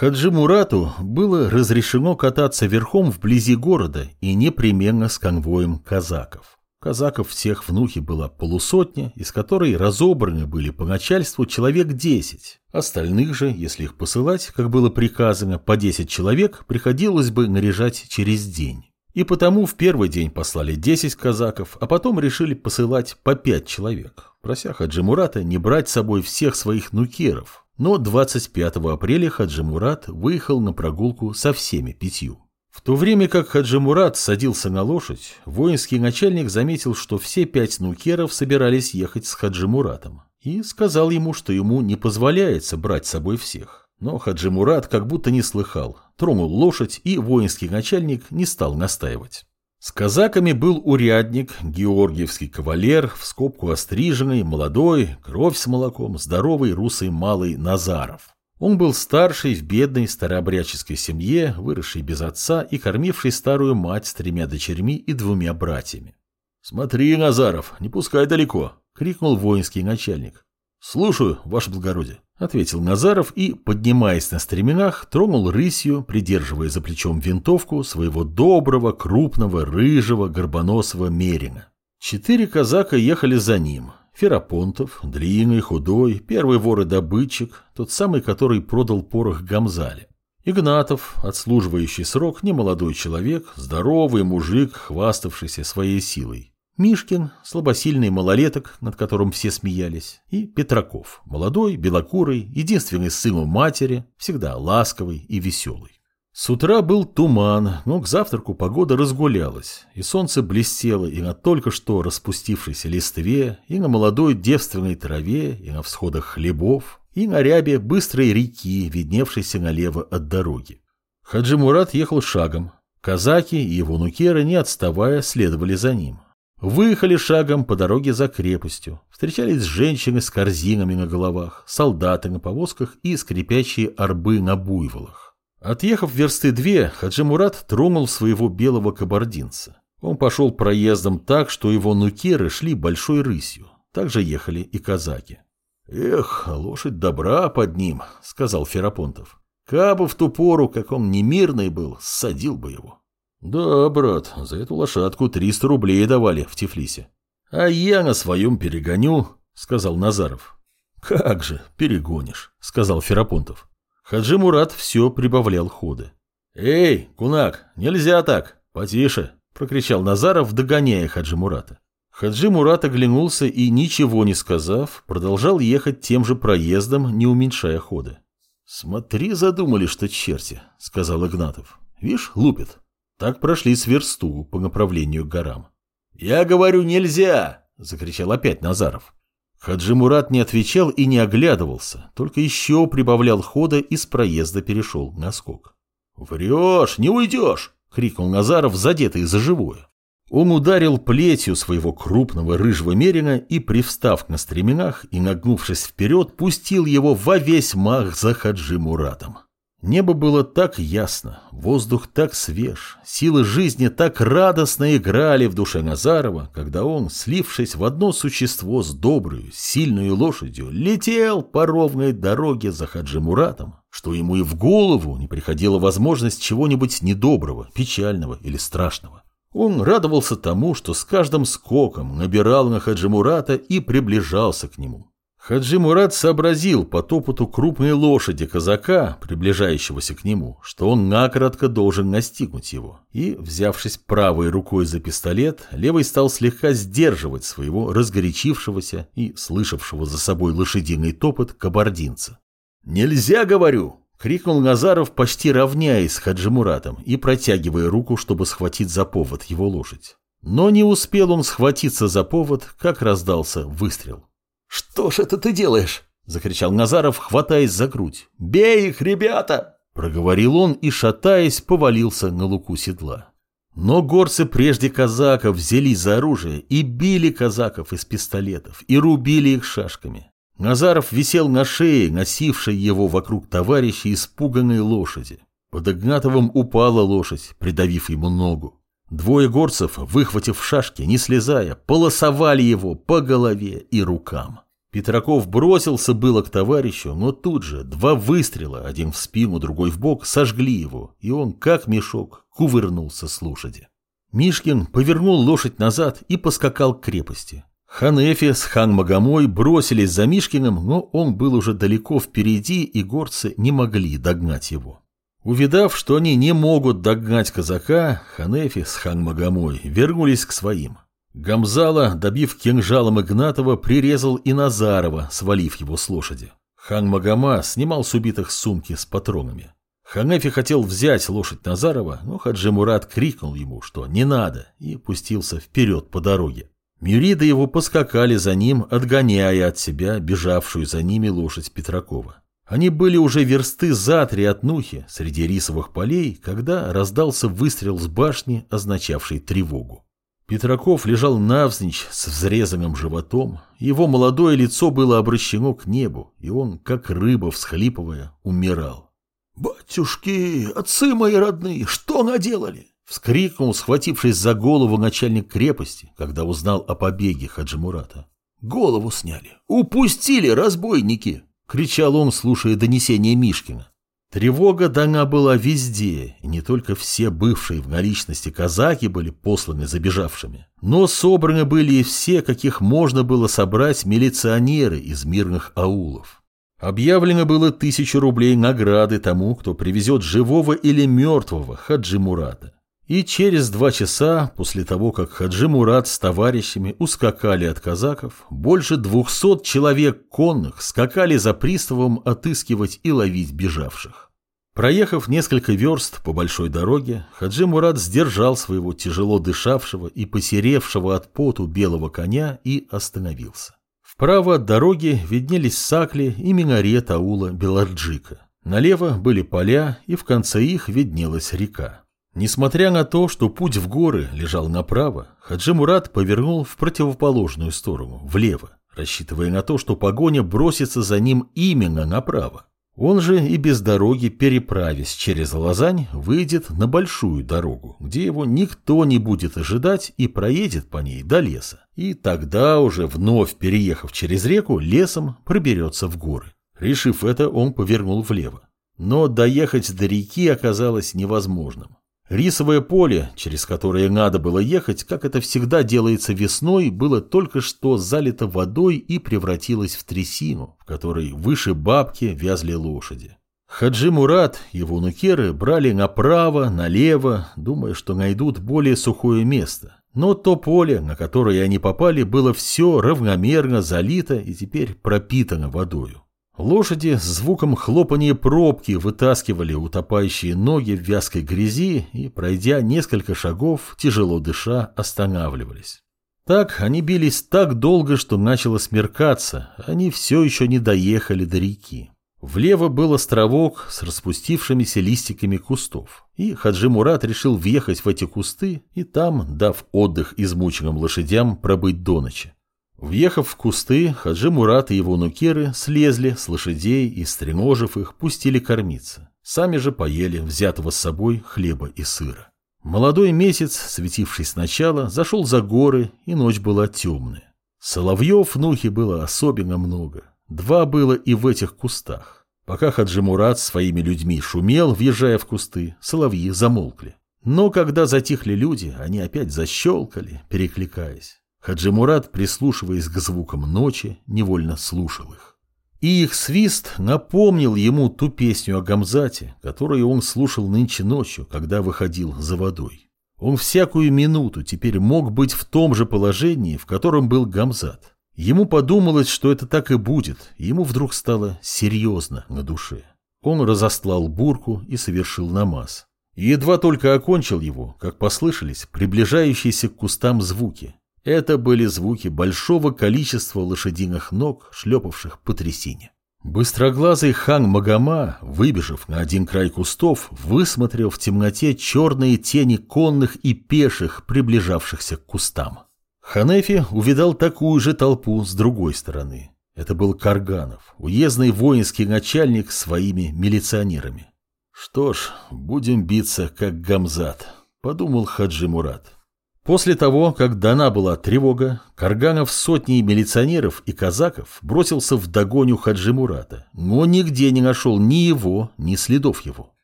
Хаджи Мурату было разрешено кататься верхом вблизи города и непременно с конвоем казаков. Казаков всех внухи была полусотня, из которой разобраны были по начальству человек десять. Остальных же, если их посылать, как было приказано, по десять человек приходилось бы наряжать через день. И потому в первый день послали 10 казаков, а потом решили посылать по 5 человек, прося Хаджи Мурата не брать с собой всех своих нукеров. Но 25 апреля Хаджи Мурат выехал на прогулку со всеми пятью. В то время как Хаджи Мурат садился на лошадь, воинский начальник заметил, что все пять нукеров собирались ехать с Хаджи Муратом, и сказал ему, что ему не позволяется брать с собой всех. Но Хаджи Мурат как будто не слыхал, тронул лошадь, и воинский начальник не стал настаивать. С казаками был урядник, георгиевский кавалер, в скобку остриженный, молодой, кровь с молоком, здоровый русый малый Назаров. Он был старший в бедной старообрядческой семье, выросший без отца и кормивший старую мать с тремя дочерьми и двумя братьями. «Смотри, Назаров, не пускай далеко!» — крикнул воинский начальник. «Слушаю, ваше благородие» ответил Назаров и, поднимаясь на стременах, тронул рысью, придерживая за плечом винтовку своего доброго, крупного, рыжего, горбоносого мерина. Четыре казака ехали за ним. Ферапонтов, длинный, худой, первый вор и добытчик, тот самый, который продал порох Гамзале. Игнатов, отслуживающий срок, немолодой человек, здоровый мужик, хваставшийся своей силой. Мишкин, слабосильный малолеток, над которым все смеялись, и Петраков, молодой, белокурый, единственный сын у матери, всегда ласковый и веселый. С утра был туман, но к завтраку погода разгулялась, и солнце блестело и на только что распустившейся листве, и на молодой девственной траве, и на всходах хлебов, и на рябе быстрой реки, видневшейся налево от дороги. Хаджи Мурат ехал шагом. Казаки и его нукеры, не отставая, следовали за ним. Выехали шагом по дороге за крепостью. Встречались женщины с корзинами на головах, солдаты на повозках и скрипящие арбы на буйволах. Отъехав версты две, Хаджи Мурат тронул своего белого кабардинца. Он пошел проездом так, что его нукеры шли большой рысью. Так же ехали и казаки. «Эх, лошадь добра под ним», — сказал Ферапонтов. «Кабы в ту пору, как он немирный был, садил бы его». «Да, брат, за эту лошадку 300 рублей давали в Тифлисе». «А я на своем перегоню», — сказал Назаров. «Как же, перегонишь», — сказал Ферапонтов. Хаджи Мурат все прибавлял ходы. «Эй, кунак, нельзя так, потише», — прокричал Назаров, догоняя Хаджи Мурата. Хаджи Мурат оглянулся и, ничего не сказав, продолжал ехать тем же проездом, не уменьшая ходы. «Смотри, задумали, что черти», — сказал Игнатов. «Вишь, лупит. Так прошли с версту по направлению к горам. «Я говорю, нельзя!» – закричал опять Назаров. Хаджи Мурат не отвечал и не оглядывался, только еще прибавлял хода и с проезда перешел на скок. «Врешь, не уйдешь!» — крикнул Назаров, задетый за живое. Он ударил плетью своего крупного рыжего мерина и, привстав на стременах и нагнувшись вперед, пустил его во весь мах за Хаджи Муратом. Небо было так ясно, воздух так свеж, силы жизни так радостно играли в душе Назарова, когда он, слившись в одно существо с доброй, сильной лошадью, летел по ровной дороге за Хаджи Муратом, что ему и в голову не приходила возможность чего-нибудь недоброго, печального или страшного. Он радовался тому, что с каждым скоком набирал на Хаджи Мурата и приближался к нему. Хаджи Мурат сообразил по топоту крупной лошади казака, приближающегося к нему, что он накратко должен настигнуть его, и, взявшись правой рукой за пистолет, левой стал слегка сдерживать своего разгорячившегося и слышавшего за собой лошадиный топот кабардинца. «Нельзя, говорю!» — крикнул Назаров, почти равняясь с Хаджи Муратом и протягивая руку, чтобы схватить за повод его лошадь. Но не успел он схватиться за повод, как раздался выстрел. «Что ж это ты делаешь?» — закричал Назаров, хватаясь за грудь. «Бей их, ребята!» — проговорил он и, шатаясь, повалился на луку седла. Но горцы прежде казаков взялись за оружие и били казаков из пистолетов, и рубили их шашками. Назаров висел на шее, носившей его вокруг товарища испуганной лошади. Под Игнатовым упала лошадь, придавив ему ногу. Двое горцев, выхватив шашки, не слезая, полосовали его по голове и рукам. Петраков бросился было к товарищу, но тут же два выстрела, один в спину, другой в бок, сожгли его, и он, как мешок, кувырнулся с лошади. Мишкин повернул лошадь назад и поскакал к крепости. Ханефи с хан Магомой бросились за Мишкиным, но он был уже далеко впереди, и горцы не могли догнать его. Увидав, что они не могут догнать казака, Ханефи с хан Магомой вернулись к своим. Гамзала, добив кинжалом Игнатова, прирезал и Назарова, свалив его с лошади. Хан Магома снимал с убитых сумки с патронами. Ханефи хотел взять лошадь Назарова, но Хаджи Мурат крикнул ему, что не надо, и пустился вперед по дороге. Мюриды его поскакали за ним, отгоняя от себя бежавшую за ними лошадь Петракова. Они были уже версты за три от Нухи среди рисовых полей, когда раздался выстрел с башни, означавший тревогу. Петраков лежал навзничь с взрезанным животом, его молодое лицо было обращено к небу, и он, как рыба всхлипывая, умирал. «Батюшки, отцы мои родные, что наделали?» Вскрикнул, схватившись за голову начальник крепости, когда узнал о побеге Хаджимурата. «Голову сняли! Упустили разбойники!» — кричал он, слушая донесение Мишкина. Тревога дана была везде, и не только все бывшие в наличности казаки были посланы забежавшими, но собраны были и все, каких можно было собрать милиционеры из мирных аулов. Объявлено было тысячу рублей награды тому, кто привезет живого или мертвого Хаджи Мурата. И через два часа, после того, как Хаджи Мурат с товарищами ускакали от казаков, больше двухсот человек конных скакали за приставом отыскивать и ловить бежавших. Проехав несколько верст по большой дороге, Хаджи Мурат сдержал своего тяжело дышавшего и посеревшего от поту белого коня и остановился. Вправо от дороги виднелись сакли и минарет аула Беларджика. Налево были поля, и в конце их виднелась река. Несмотря на то, что путь в горы лежал направо, Хаджи Мурат повернул в противоположную сторону, влево, рассчитывая на то, что погоня бросится за ним именно направо. Он же и без дороги, переправясь через Лозань, выйдет на большую дорогу, где его никто не будет ожидать и проедет по ней до леса. И тогда уже, вновь переехав через реку, лесом проберется в горы. Решив это, он повернул влево. Но доехать до реки оказалось невозможным. Рисовое поле, через которое надо было ехать, как это всегда делается весной, было только что залито водой и превратилось в трясину, в которой выше бабки вязли лошади. Хаджи Мурат, его нукеры, брали направо, налево, думая, что найдут более сухое место. Но то поле, на которое они попали, было все равномерно залито и теперь пропитано водою. Лошади с звуком хлопания пробки вытаскивали утопающие ноги в вязкой грязи и, пройдя несколько шагов, тяжело дыша, останавливались. Так они бились так долго, что начало смеркаться, они все еще не доехали до реки. Влево был островок с распустившимися листиками кустов, и Хаджи Мурат решил въехать в эти кусты и там, дав отдых измученным лошадям, пробыть до ночи. Въехав в кусты, Хаджи Мурат и его нукеры слезли с лошадей и, стреножив их, пустили кормиться. Сами же поели взятого с собой хлеба и сыра. Молодой месяц, светивший сначала, зашел за горы, и ночь была темная. Соловьев в Нухе было особенно много. Два было и в этих кустах. Пока Хаджи Мурат своими людьми шумел, въезжая в кусты, соловьи замолкли. Но когда затихли люди, они опять защелкали, перекликаясь. Хаджи Мурат, прислушиваясь к звукам ночи, невольно слушал их. И их свист напомнил ему ту песню о Гамзате, которую он слушал нынче ночью, когда выходил за водой. Он всякую минуту теперь мог быть в том же положении, в котором был Гамзат. Ему подумалось, что это так и будет, и ему вдруг стало серьезно на душе. Он разослал бурку и совершил намаз. И едва только окончил его, как послышались приближающиеся к кустам звуки, это были звуки большого количества лошадиных ног, шлепавших по трясине. Быстроглазый хан Магома, выбежав на один край кустов, высмотрел в темноте черные тени конных и пеших, приближавшихся к кустам. Ханефи увидал такую же толпу с другой стороны. Это был Карганов, уездный воинский начальник своими милиционерами. «Что ж, будем биться, как Гамзат», — подумал Хаджи Мурат. После того, как дана была тревога, Карганов сотней милиционеров и казаков бросился в догоню Хаджи Мурата, но нигде не нашел ни его, ни следов его.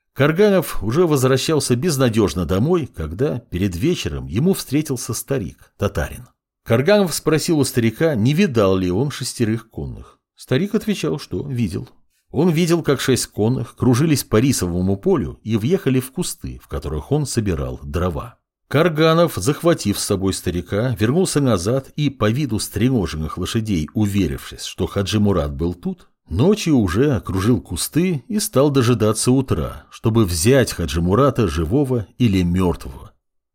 Карганов уже возвращался безнадежно домой, когда перед вечером ему встретился старик, татарин. Карганов спросил у старика, не видал ли он шестерых конных. Старик отвечал, что видел. Он видел, как шесть конных кружились по рисовому полю и въехали в кусты, в которых он собирал дрова. Карганов, захватив с собой старика, вернулся назад и, по виду стреноженных лошадей, уверившись, что Хаджи Мурат был тут, ночью уже окружил кусты и стал дожидаться утра, чтобы взять Хаджи Мурата живого или мертвого.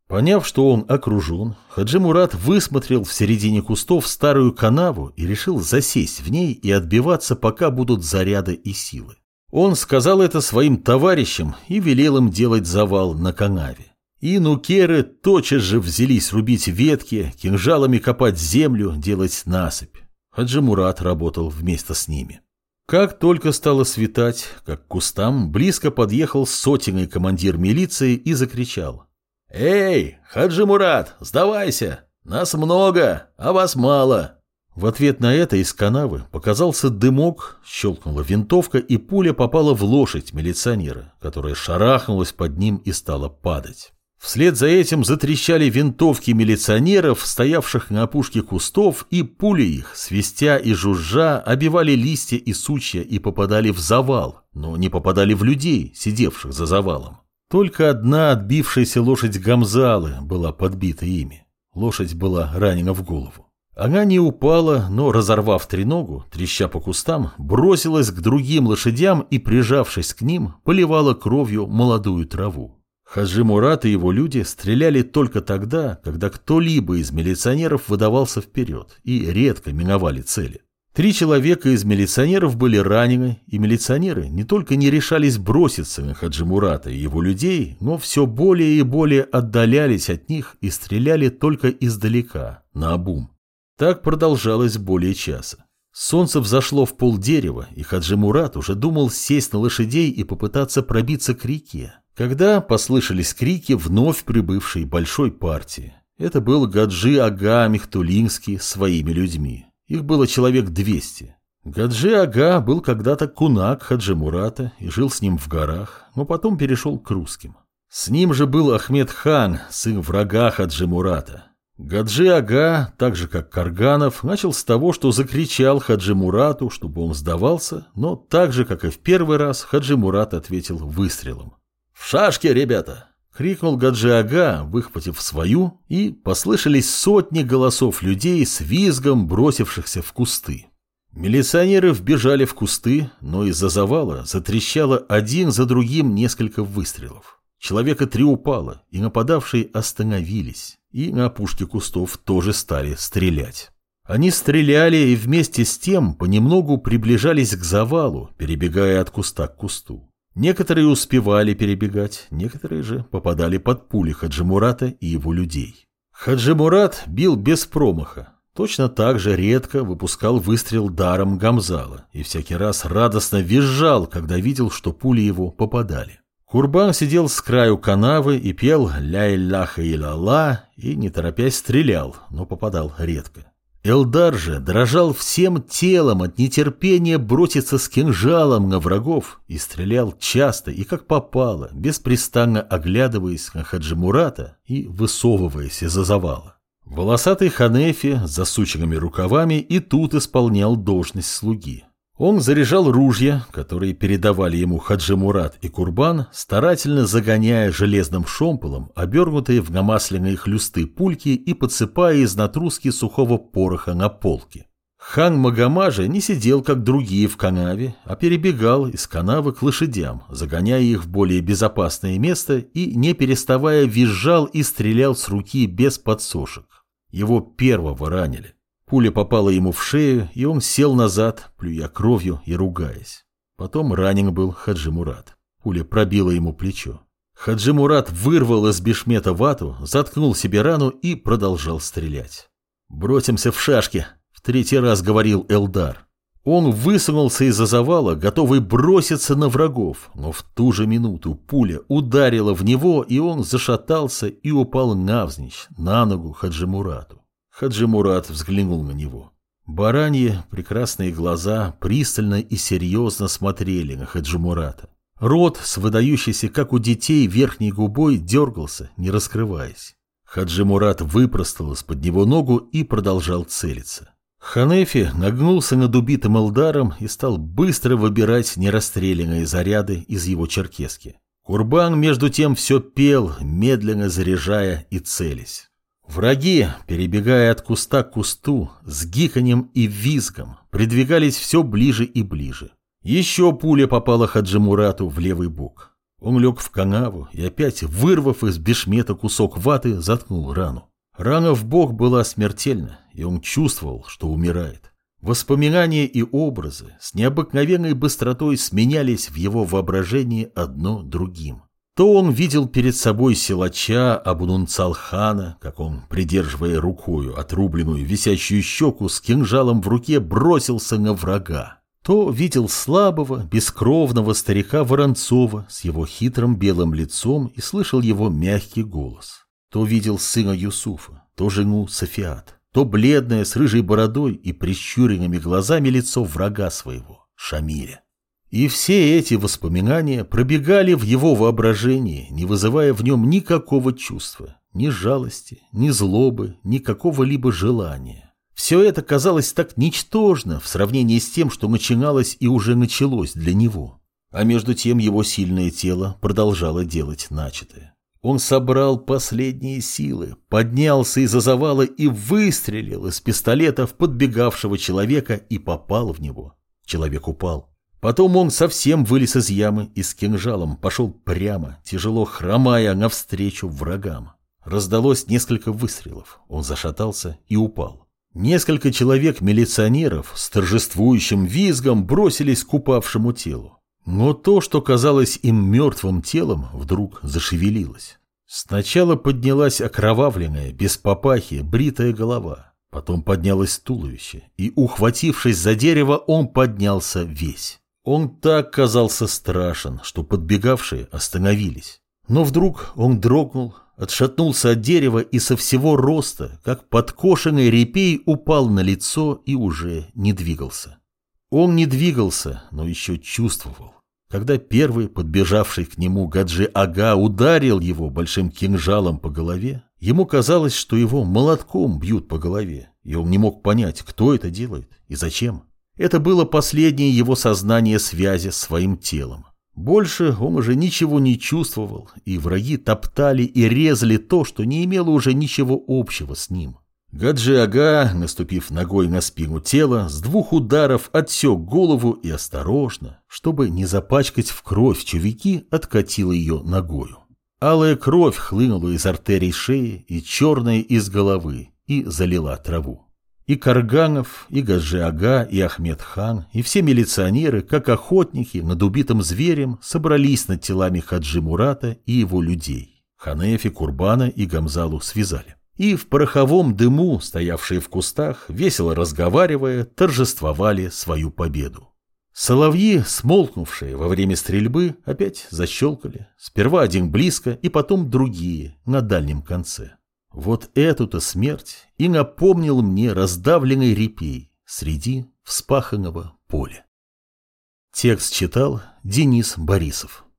Поняв, что он окружен, Хаджи Мурат высмотрел в середине кустов старую канаву и решил засесть в ней и отбиваться, пока будут заряды и силы. Он сказал это своим товарищам и велел им делать завал на канаве. И нукеры тотчас же взялись рубить ветки, кинжалами копать землю, делать насыпь. Хаджи Мурат работал вместе с ними. Как только стало светать, как к кустам, близко подъехал сотенный командир милиции и закричал. «Эй, Хаджи Мурат, сдавайся! Нас много, а вас мало!» В ответ на это из канавы показался дымок, щелкнула винтовка, и пуля попала в лошадь милиционера, которая шарахнулась под ним и стала падать. Вслед за этим затрещали винтовки милиционеров, стоявших на опушке кустов, и пули их, свистя и жужжа, обивали листья и сучья и попадали в завал, но не попадали в людей, сидевших за завалом. Только одна отбившаяся лошадь Гамзалы была подбита ими. Лошадь была ранена в голову. Она не упала, но, разорвав треногу, треща по кустам, бросилась к другим лошадям и, прижавшись к ним, поливала кровью молодую траву. Хаджи Мурат и его люди стреляли только тогда, когда кто-либо из милиционеров выдавался вперед и редко миновали цели. Три человека из милиционеров были ранены, и милиционеры не только не решались броситься на Хаджи Мурата и его людей, но все более и более отдалялись от них и стреляли только издалека, на обум. Так продолжалось более часа. Солнце взошло в пол дерева, и Хаджи Мурат уже думал сесть на лошадей и попытаться пробиться к реке, когда послышались крики вновь прибывшей большой партии. Это был Гаджи Ага Михтулинский своими людьми. Их было человек 200. Гаджи Ага был когда-то кунак Хаджи Мурата и жил с ним в горах, но потом перешел к русским. С ним же был Ахмед хан, сын врага Хаджи Мурата. Гаджи Ага, так же как Карганов, начал с того, что закричал Хаджи Мурату, чтобы он сдавался, но так же, как и в первый раз, Хаджи Мурат ответил выстрелом. «В шашке, ребята!» — крикнул Гаджи-ага, выхватив свою, и послышались сотни голосов людей с визгом, бросившихся в кусты. Милиционеры вбежали в кусты, но из-за завала затрещало один за другим несколько выстрелов. Человека три упало, и нападавшие остановились, и на опушке кустов тоже стали стрелять. Они стреляли и вместе с тем понемногу приближались к завалу, перебегая от куста к кусту. Некоторые успевали перебегать, некоторые же попадали под пули Хаджимурата и его людей. Хаджимурат бил без промаха, точно так же редко выпускал выстрел даром Гамзала и всякий раз радостно визжал, когда видел, что пули его попадали. Курбан сидел с краю канавы и пел «Ля-Илляха и и, не торопясь, стрелял, но попадал редко. Элдар же дрожал всем телом от нетерпения броситься с кинжалом на врагов и стрелял часто и как попало, беспрестанно оглядываясь на Хаджимурата и высовываясь из-за завала. Волосатый Ханефи с засученными рукавами и тут исполнял должность слуги. Он заряжал ружья, которые передавали ему Хаджи Мурат и Курбан, старательно загоняя железным шомполом обернутые в намасленные хлюсты пульки и подсыпая из натруски сухого пороха на полки. Хан Магомажа не сидел, как другие в канаве, а перебегал из канавы к лошадям, загоняя их в более безопасное место и, не переставая, визжал и стрелял с руки без подсошек. Его первого ранили. Пуля попала ему в шею, и он сел назад, плюя кровью и ругаясь. Потом ранен был Хаджи Мурат. Пуля пробила ему плечо. Хаджи Мурат вырвал из бешмета вату, заткнул себе рану и продолжал стрелять. «Бросимся в шашки», — в третий раз говорил Элдар. Он высунулся из-за завала, готовый броситься на врагов, но в ту же минуту пуля ударила в него, и он зашатался и упал навзничь, на ногу Хаджимурату. Хаджимурат взглянул на него. Бараньи прекрасные глаза пристально и серьезно смотрели на Хаджимурата. Рот с выдающейся, как у детей, верхней губой дергался, не раскрываясь. Хаджимурат выпростал из-под него ногу и продолжал целиться. Ханефи нагнулся над убитым Элдаром и стал быстро выбирать нерастрелянные заряды из его черкески. Курбан, между тем, все пел, медленно заряжая и целясь. Враги, перебегая от куста к кусту, с гиканьем и визгом, придвигались все ближе и ближе. Еще пуля попала Хаджимурату в левый бок. Он лег в канаву и опять, вырвав из бешмета кусок ваты, заткнул рану. Рана в бок была смертельна, и он чувствовал, что умирает. Воспоминания и образы с необыкновенной быстротой сменялись в его воображении одно другим. То он видел перед собой силача Абунунцалхана, как он, придерживая рукою отрубленную висящую щеку с кинжалом в руке, бросился на врага. То видел слабого, бескровного старика Воронцова с его хитрым белым лицом и слышал его мягкий голос. То видел сына Юсуфа, то жену Софиат то бледное с рыжей бородой и прищуренными глазами лицо врага своего, Шамиля. И все эти воспоминания пробегали в его воображении, не вызывая в нем никакого чувства, ни жалости, ни злобы, ни какого-либо желания. Все это казалось так ничтожно в сравнении с тем, что начиналось и уже началось для него. А между тем его сильное тело продолжало делать начатое. Он собрал последние силы, поднялся из-за завала и выстрелил из пистолета в подбегавшего человека и попал в него. Человек упал. Потом он совсем вылез из ямы и с кинжалом пошел прямо, тяжело хромая навстречу врагам. Раздалось несколько выстрелов. Он зашатался и упал. Несколько человек-милиционеров с торжествующим визгом бросились к упавшему телу. Но то, что казалось им мертвым телом, вдруг зашевелилось. Сначала поднялась окровавленная, без папахи, бритая голова. Потом поднялось туловище, и, ухватившись за дерево, он поднялся весь. Он так казался страшен, что подбегавшие остановились. Но вдруг он дрогнул, отшатнулся от дерева и со всего роста, как подкошенный репей, упал на лицо и уже не двигался. Он не двигался, но еще чувствовал. Когда первый, подбежавший к нему Гаджи-ага, ударил его большим кинжалом по голове, ему казалось, что его молотком бьют по голове, и он не мог понять, кто это делает и зачем. Это было последнее его сознание связи с своим телом. Больше он уже ничего не чувствовал, и враги топтали и резали то, что не имело уже ничего общего с ним. Гаджи-ага, наступив ногой на спину тела, с двух ударов отсек голову и осторожно, чтобы не запачкать в кровь чувики, откатил ее ногою. Алая кровь хлынула из артерий шеи и черная из головы и залила траву. И Карганов, и Гаджи-ага, и Ахмед-хан, и все милиционеры, как охотники над убитым зверем, собрались над телами Хаджи Мурата и его людей. Ханефи, Курбана и Гамзалу связали и в пороховом дыму, стоявшие в кустах, весело разговаривая, торжествовали свою победу. Соловьи, смолкнувшие во время стрельбы, опять защелкали. Сперва один близко, и потом другие, на дальнем конце. Вот эту-то смерть и напомнил мне раздавленный репей среди вспаханного поля. Текст читал Денис Борисов.